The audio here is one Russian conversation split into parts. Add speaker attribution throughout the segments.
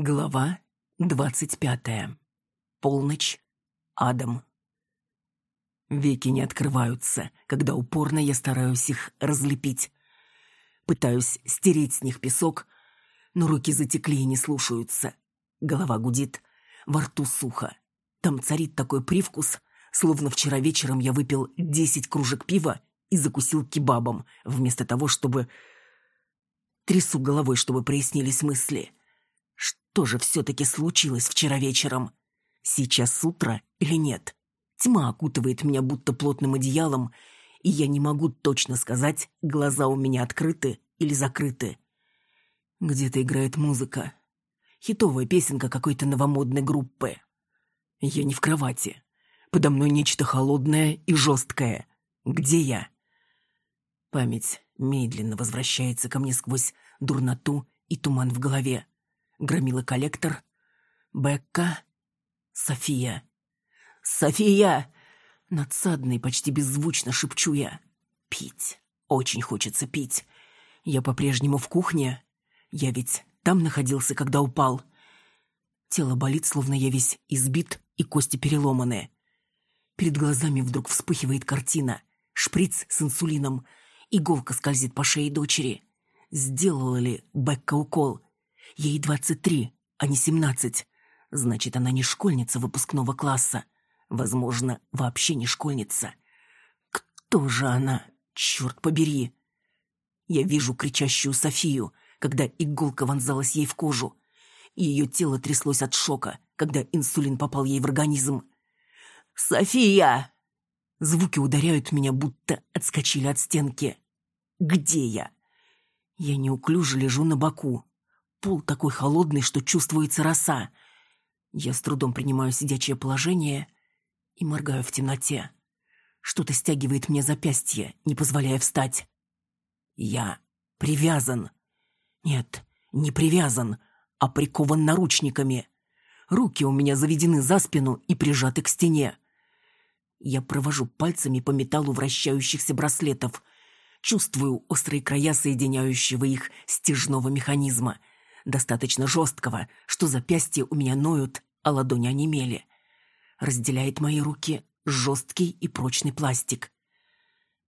Speaker 1: Глава двадцать пятая. Полночь. Адам. Веки не открываются, когда упорно я стараюсь их разлепить. Пытаюсь стереть с них песок, но руки затекли и не слушаются. Голова гудит, во рту сухо. Там царит такой привкус, словно вчера вечером я выпил десять кружек пива и закусил кебабом, вместо того, чтобы... Трясу головой, чтобы прояснились мысли. Что же все-таки случилось вчера вечером? Сейчас утро или нет? Тьма окутывает меня будто плотным одеялом, и я не могу точно сказать, глаза у меня открыты или закрыты. Где-то играет музыка. Хитовая песенка какой-то новомодной группы. Я не в кровати. Подо мной нечто холодное и жесткое. Где я? Память медленно возвращается ко мне сквозь дурноту и туман в голове. Громила коллектор. Бекка. София. «София!» Надсадно почти беззвучно шепчу я. «Пить. Очень хочется пить. Я по-прежнему в кухне. Я ведь там находился, когда упал. Тело болит, словно я весь избит и кости переломаны. Перед глазами вдруг вспыхивает картина. Шприц с инсулином. Иголка скользит по шее дочери. Сделала ли Бекка укол? Ей двадцать три, а не семнадцать. Значит, она не школьница выпускного класса. Возможно, вообще не школьница. Кто же она? Черт побери! Я вижу кричащую Софию, когда иголка вонзалась ей в кожу. И ее тело тряслось от шока, когда инсулин попал ей в организм. «София!» Звуки ударяют меня, будто отскочили от стенки. «Где я?» Я неуклюже лежу на боку. Пол такой холодный, что чувствуется роса. Я с трудом принимаю сидячее положение и моргаю в темноте. Что-то стягивает мне запястье, не позволяя встать. Я привязан. Нет, не привязан, а прикован наручниками. Руки у меня заведены за спину и прижаты к стене. Я провожу пальцами по металлу вращающихся браслетов. Чувствую острые края соединяющего их стяжного механизма достаточно жесткого, что запястья у меня ноют, а ладони онемели. Разделяет мои руки жесткий и прочный пластик.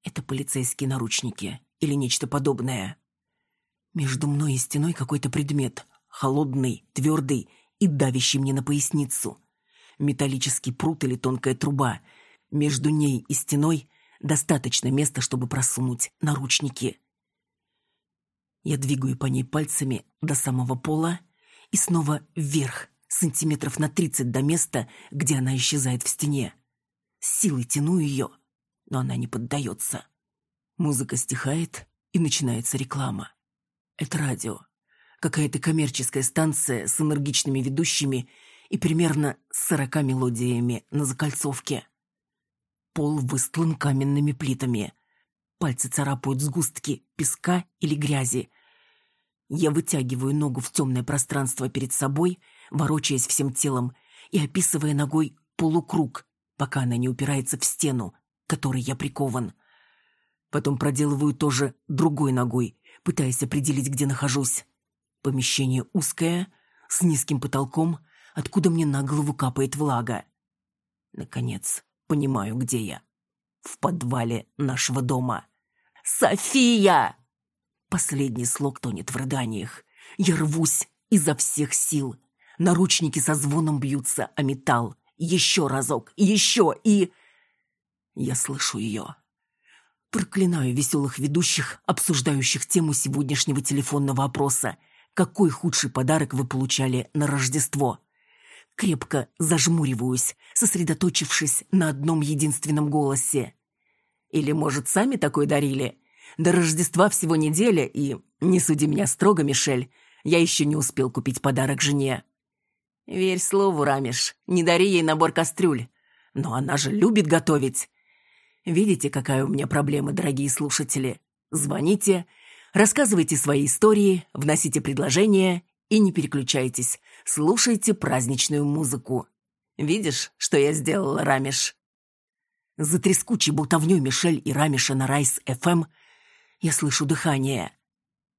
Speaker 1: Это полицейские наручники или нечто подобное. Между мной и стеной какой-то предмет, холодный, твердый и давящий мне на поясницу. Металлический прут или тонкая труба. Между ней и стеной достаточно места, чтобы просунуть наручники. Я двигаю по ней пальцами до самого пола и снова вверх, сантиметров на тридцать до места, где она исчезает в стене. С силой тяну ее, но она не поддается. Музыка стихает, и начинается реклама. Это радио. Какая-то коммерческая станция с энергичными ведущими и примерно сорока мелодиями на закольцовке. Пол выстлан каменными плитами. Пальцы царапают сгустки песка или грязи. Я вытягиваю ногу в темное пространство перед собой, ворочаясь всем телом и описывая ногой полукруг, пока она не упирается в стену, которой я прикован. Потом проделываю тоже другой ногой, пытаясь определить, где нахожусь. Помещение узкое, с низким потолком, откуда мне на голову капает влага. Наконец, понимаю, где я. В подвале нашего дома. «София!» Последний слог тонет в рыданиях. Я рвусь изо всех сил. Наручники со звоном бьются о металл. Еще разок, еще и... Я слышу ее. Проклинаю веселых ведущих, обсуждающих тему сегодняшнего телефонного опроса. Какой худший подарок вы получали на Рождество? Крепко зажмуриваюсь, сосредоточившись на одном единственном голосе. Или, может, сами такой дарили? До Рождества всего неделя, и, не суди меня строго, Мишель, я еще не успел купить подарок жене. Верь слову, Рамиш, не дари ей набор кастрюль. Но она же любит готовить. Видите, какая у меня проблема, дорогие слушатели? Звоните, рассказывайте свои истории, вносите предложения и не переключайтесь. Слушайте праздничную музыку. Видишь, что я сделала, Рамиш? За трескучей болтовнёй Мишель и Рамиша на Райс-ФМ я слышу дыхание.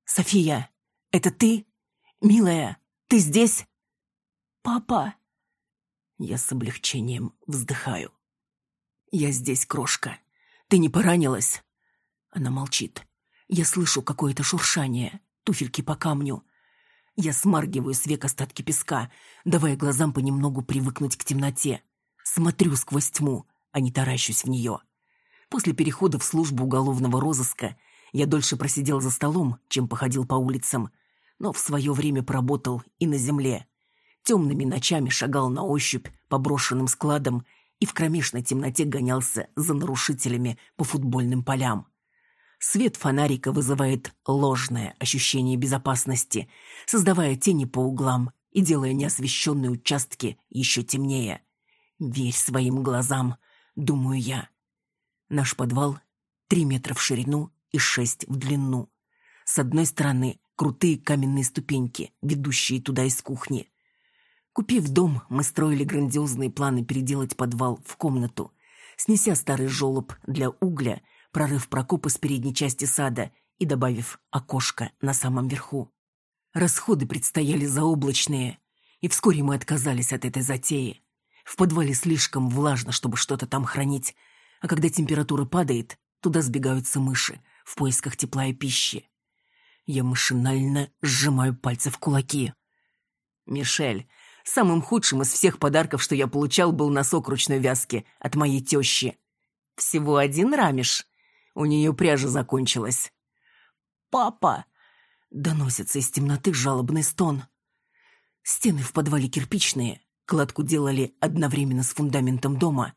Speaker 1: «София, это ты? Милая, ты здесь?»
Speaker 2: «Папа!»
Speaker 1: Я с облегчением вздыхаю. «Я здесь, крошка. Ты не поранилась?» Она молчит. Я слышу какое-то шуршание, туфельки по камню. Я смаргиваю с век остатки песка, давая глазам понемногу привыкнуть к темноте. Смотрю сквозь тьму, а не таращусь в нее. После перехода в службу уголовного розыска я дольше просидел за столом, чем походил по улицам, но в свое время поработал и на земле. Темными ночами шагал на ощупь по брошенным складам и в кромешной темноте гонялся за нарушителями по футбольным полям. Свет фонарика вызывает ложное ощущение безопасности, создавая тени по углам и делая неосвещенные участки еще темнее. «Верь своим глазам», — думаю я. Наш подвал — три метра в ширину и шесть в длину. С одной стороны — крутые каменные ступеньки, ведущие туда из кухни. Купив дом, мы строили грандиозные планы переделать подвал в комнату, снеся старый желоб для угля — прорыв прокопа с передней части сада и добавив окошко на самом верху. Расходы предстояли заоблачные, и вскоре мы отказались от этой затеи. В подвале слишком влажно, чтобы что-то там хранить, а когда температура падает, туда сбегаются мыши в поисках тепла и пищи. Я машинально сжимаю пальцы в кулаки. «Мишель, самым худшим из всех подарков, что я получал, был носок ручной вязки от моей тещи. Всего один рамиш?» У нее пряжа закончилась. «Папа!» — доносится из темноты жалобный стон. Стены в подвале кирпичные, кладку делали одновременно с фундаментом дома.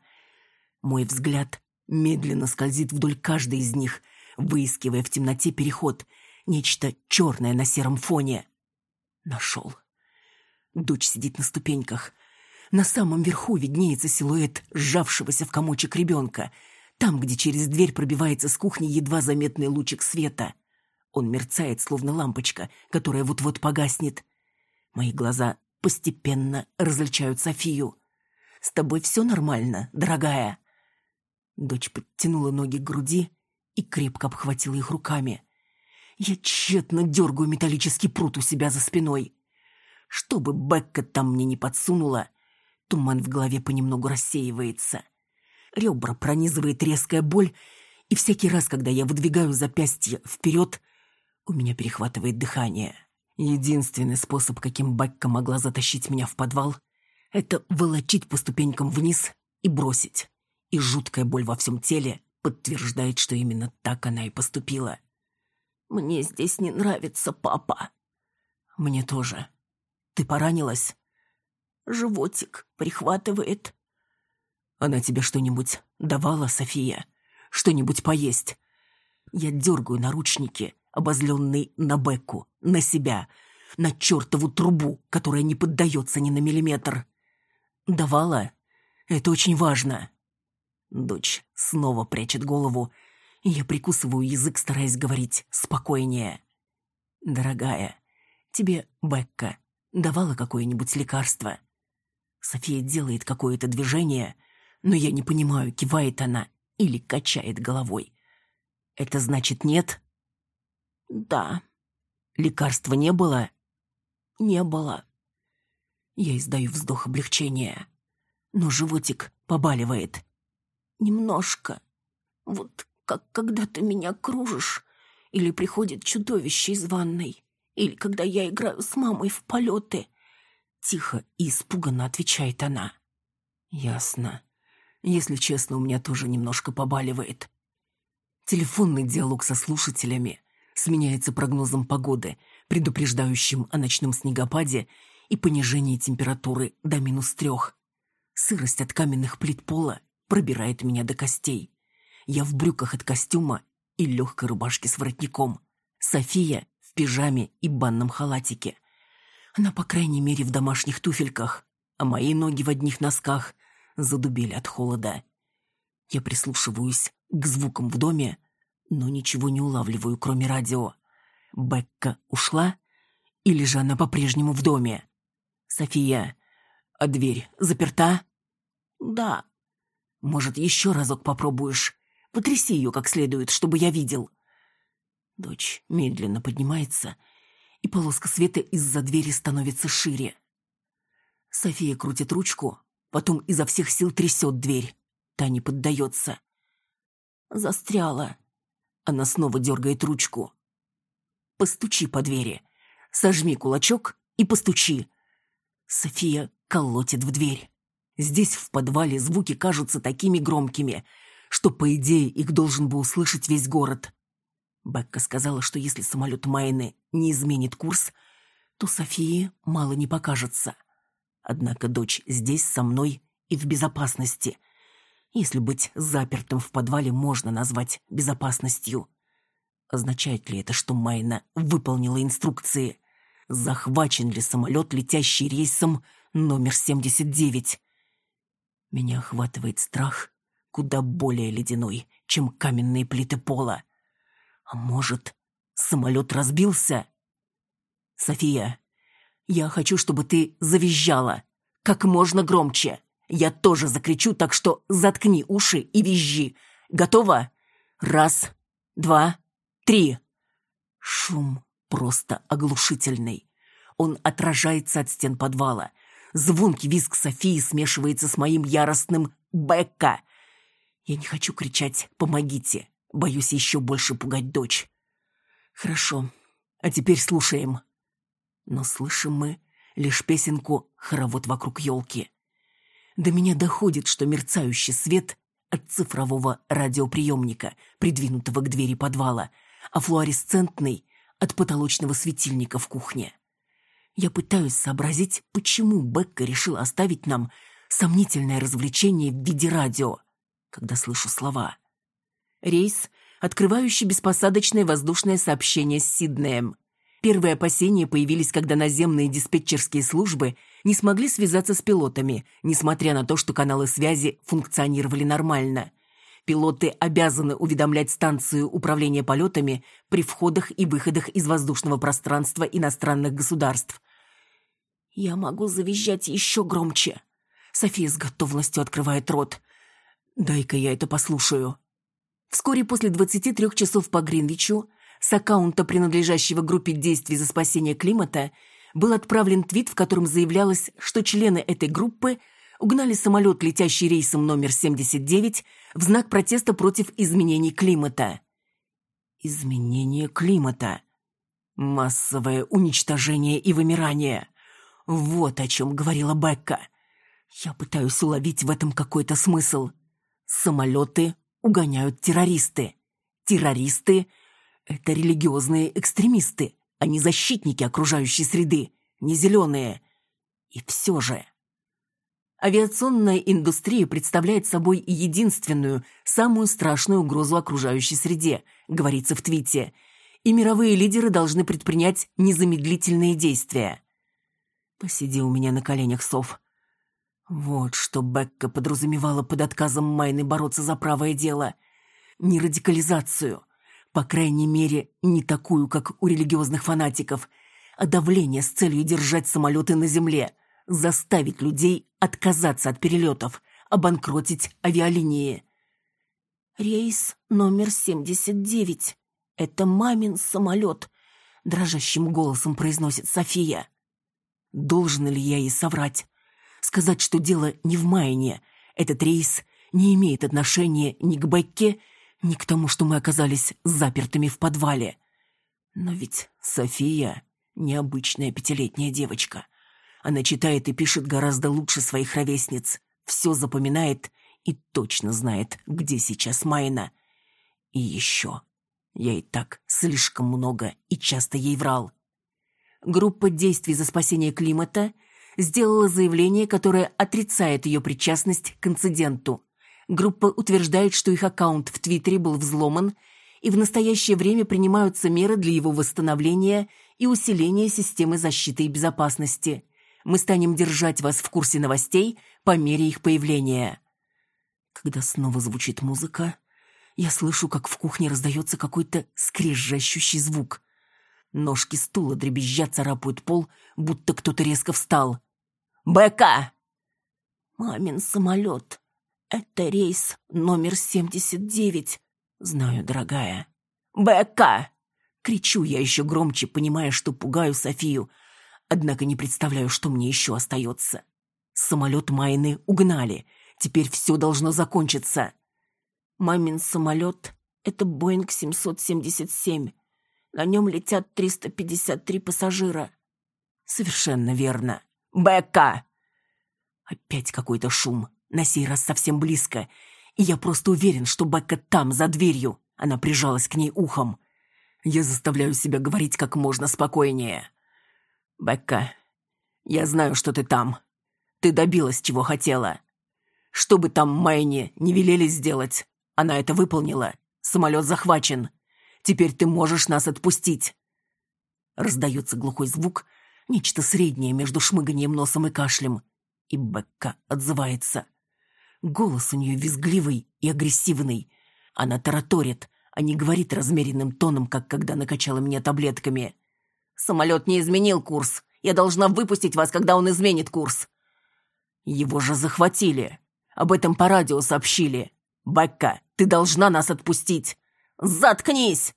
Speaker 1: Мой взгляд медленно скользит вдоль каждой из них, выискивая в темноте переход, нечто черное на сером фоне. Нашел. Дочь сидит на ступеньках. На самом верху виднеется силуэт сжавшегося в комочек ребенка — там, где через дверь пробивается с кухни едва заметный лучик света. Он мерцает, словно лампочка, которая вот-вот погаснет. Мои глаза постепенно различают Софию. «С тобой все нормально, дорогая?» Дочь подтянула ноги к груди и крепко обхватила их руками. Я тщетно дергаю металлический прут у себя за спиной. Чтобы Бекка там мне не подсунула, туман в голове понемногу рассеивается. Ребра пронизывает резкая боль, и всякий раз, когда я выдвигаю запястье вперед, у меня перехватывает дыхание. Единственный способ, каким Бекка могла затащить меня в подвал, это волочить по ступенькам вниз и бросить. И жуткая боль во всем теле подтверждает, что именно так она и поступила. «Мне здесь не нравится, папа». «Мне тоже. Ты поранилась?» «Животик прихватывает». Она тебе что-нибудь давала, София? Что-нибудь поесть? Я дергаю наручники, обозленный на Бекку, на себя, на чертову трубу, которая не поддается ни на миллиметр. Давала? Это очень важно. Дочь снова прячет голову, я прикусываю язык, стараясь говорить спокойнее. «Дорогая, тебе Бекка давала какое-нибудь лекарство?» София делает какое-то движение, но я не понимаю, кивает она или качает головой. Это значит нет? Да. Лекарства не было? Не было. Я издаю вздох облегчения, но животик побаливает. Немножко. Вот как когда ты меня кружишь, или приходит чудовище из ванной, или когда я играю с мамой в полеты. Тихо и испуганно отвечает она. Ясно. Если честно, у меня тоже немножко побаливает. Телефонный диалог со слушателями сменяется прогнозом погоды, предупреждающим о ночном снегопаде и понижении температуры до минус трех. Сырость от каменных плит пола пробирает меня до костей. Я в брюках от костюма и легкой рубашке с воротником. София в пижаме и банном халатике. Она, по крайней мере, в домашних туфельках, а мои ноги в одних носках задубели от холода. Я прислушиваюсь к звукам в доме, но ничего не улавливаю, кроме радио. Бекка ушла? Или же она по-прежнему в доме? София, а дверь заперта? Да. Может, еще разок попробуешь? Потряси ее как следует, чтобы я видел. Дочь медленно поднимается, и полоска света из-за двери становится шире. София крутит ручку, потом изо всех сил трясет дверь. Та не поддается. Застряла. Она снова дергает ручку. Постучи по двери. Сожми кулачок и постучи. София колотит в дверь. Здесь, в подвале, звуки кажутся такими громкими, что, по идее, их должен бы услышать весь город. Бекка сказала, что если самолет Майны не изменит курс, то Софии мало не покажется. Однако дочь здесь со мной и в безопасности. Если быть запертым в подвале можно назвать безопасностью. Означает ли это, что Майна выполнила инструкции? Захвачен ли самолет, летящий рейсом номер 79? Меня охватывает страх, куда более ледяной, чем каменные плиты пола. А может, самолет разбился? София, я хочу, чтобы ты завизжала. Как можно громче. Я тоже закричу, так что заткни уши и визжи. Готова? Раз, два, три. Шум просто оглушительный. Он отражается от стен подвала. Звонкий визг Софии смешивается с моим яростным «Бекка!». Я не хочу кричать «Помогите!». Боюсь еще больше пугать дочь. Хорошо, а теперь слушаем. Но слышим мы лишь песенку «Хоровод вокруг елки». До меня доходит, что мерцающий свет от цифрового радиоприемника, придвинутого к двери подвала, а флуоресцентный — от потолочного светильника в кухне. Я пытаюсь сообразить, почему Бекка решила оставить нам сомнительное развлечение в виде радио, когда слышу слова. Рейс, открывающий беспосадочное воздушное сообщение с Сиднеем. Первые опасения появились, когда наземные диспетчерские службы не смогли связаться с пилотами, несмотря на то, что каналы связи функционировали нормально. Пилоты обязаны уведомлять станцию управления полетами при входах и выходах из воздушного пространства иностранных государств. «Я могу завизжать еще громче». София с готовностью открывает рот. «Дай-ка я это послушаю». Вскоре после 23 часов по Гринвичу с аккаунта, принадлежащего группе действий за спасение климата, был отправлен твит, в котором заявлялось, что члены этой группы угнали самолет, летящий рейсом номер 79, в знак протеста против изменений климата. Изменение климата. Массовое уничтожение и вымирание. Вот о чем говорила Бекка. Я пытаюсь уловить в этом какой-то смысл. Самолеты угоняют террористы. Террористы — это религиозные экстремисты, а не защитники окружающей среды, не зеленые. И все же... Авиационная индустрия представляет собой единственную, самую страшную угрозу окружающей среде, говорится в твите, и мировые лидеры должны предпринять незамедлительные действия. Посиди у меня на коленях, Сов. Вот что Бекка подразумевала под отказом Майны бороться за правое дело. Не радикализацию, по крайней мере, не такую, как у религиозных фанатиков, а давление с целью держать самолеты на земле, заставить людей отказаться от перелетов, обанкротить авиалинии. «Рейс номер 79. Это мамин самолет», — дрожащим голосом произносит София. Должен ли я ей соврать? Сказать, что дело не в Майне. Этот рейс не имеет отношения ни к Бекке, ни к тому, что мы оказались запертыми в подвале. Но ведь София — необычная пятилетняя девочка. Она читает и пишет гораздо лучше своих ровесниц, все запоминает и точно знает, где сейчас Майна. И еще. Я и так слишком много и часто ей врал. Группа действий за спасение климата сделала заявление, которое отрицает ее причастность к инциденту. Группа утверждает, что их аккаунт в Твиттере был взломан, и в настоящее время принимаются меры для его восстановления и усиления системы защиты и безопасности. Мы станем держать вас в курсе новостей по мере их появления. Когда снова звучит музыка, я слышу, как в кухне раздается какой-то скрежещущий звук. Ножки стула дребезжат, царапают пол, будто кто-то резко встал. «Бека!» «Мамин самолет. Это рейс номер 79. Знаю, дорогая». «Бека!» Кричу я еще громче, понимая, что пугаю Софию, однако не представляю, что мне еще остается. Самолет Майны угнали. Теперь все должно закончиться.
Speaker 2: Мамин самолет — это Боинг 777. На нем летят 353 пассажира.
Speaker 1: Совершенно верно. Бека! Опять какой-то шум. На сей раз совсем близко. И я просто уверен, что Бекка там, за дверью. Она прижалась к ней ухом. Я заставляю себя говорить как можно спокойнее. «Бекка, я знаю, что ты там. Ты добилась, чего хотела. Что бы там Майне не велели сделать, она это выполнила. Самолет захвачен. Теперь ты можешь нас отпустить». Раздается глухой звук, нечто среднее между шмыганием носом и кашлем. И Бекка отзывается. Голос у нее визгливый и агрессивный. Она тараторит, а не говорит размеренным тоном, как когда накачала меня таблетками. «Самолет не изменил курс. Я должна выпустить вас, когда он изменит курс». «Его же захватили. Об этом по радио сообщили. Бекка, ты должна нас отпустить!» «Заткнись!»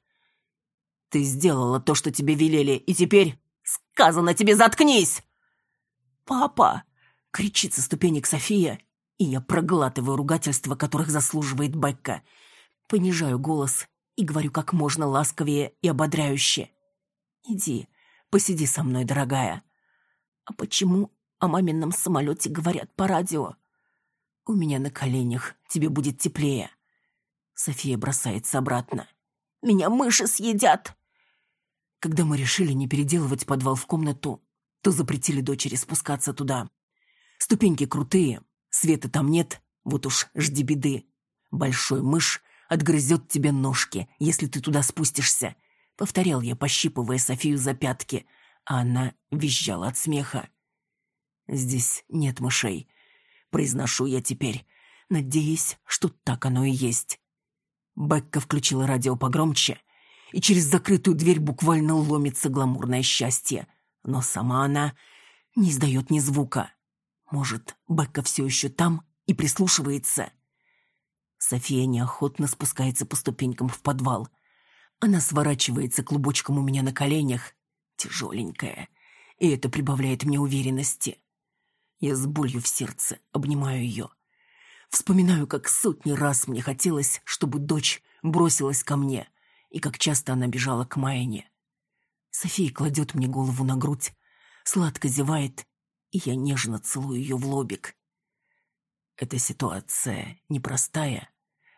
Speaker 1: «Ты сделала то, что тебе велели, и теперь...» «Сказано тебе, заткнись!» «Папа!» — кричит со ступенек София, и я проглатываю ругательства, которых заслуживает Бекка. Понижаю голос и говорю как можно ласковее и ободряюще. «Иди, посиди со мной, дорогая». «А почему о мамином самолете говорят по радио?» «У меня на коленях, тебе будет теплее». София бросается обратно. «Меня мыши съедят!» Когда мы решили не переделывать подвал в комнату, то запретили дочери спускаться туда. Ступеньки крутые, Света там нет, вот уж жди беды. Большой мышь отгрызет тебе ножки, если ты туда спустишься. Повторял я, пощипывая Софию за пятки, а она визжала от смеха. Здесь нет мышей. Произношу я теперь, надеясь, что так оно и есть. Бекка включила радио погромче, и через закрытую дверь буквально ломится гламурное счастье. Но сама она не издает ни звука. Может, Бекка все еще там и прислушивается? София неохотно спускается по ступенькам в подвал. Она сворачивается клубочком у меня на коленях, тяжеленькая, и это прибавляет мне уверенности. Я с болью в сердце обнимаю ее. Вспоминаю, как сотни раз мне хотелось, чтобы дочь бросилась ко мне, и как часто она бежала к Майне. София кладет мне голову на грудь, сладко зевает и я нежно целую ее в лобик. Эта ситуация непростая.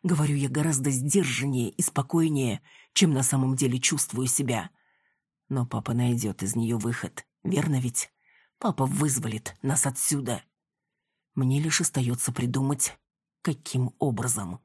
Speaker 1: Говорю я гораздо сдержаннее и спокойнее, чем на самом деле чувствую себя. Но папа найдет из нее выход, верно ведь? Папа вызволит нас отсюда. Мне лишь остается придумать, каким образом.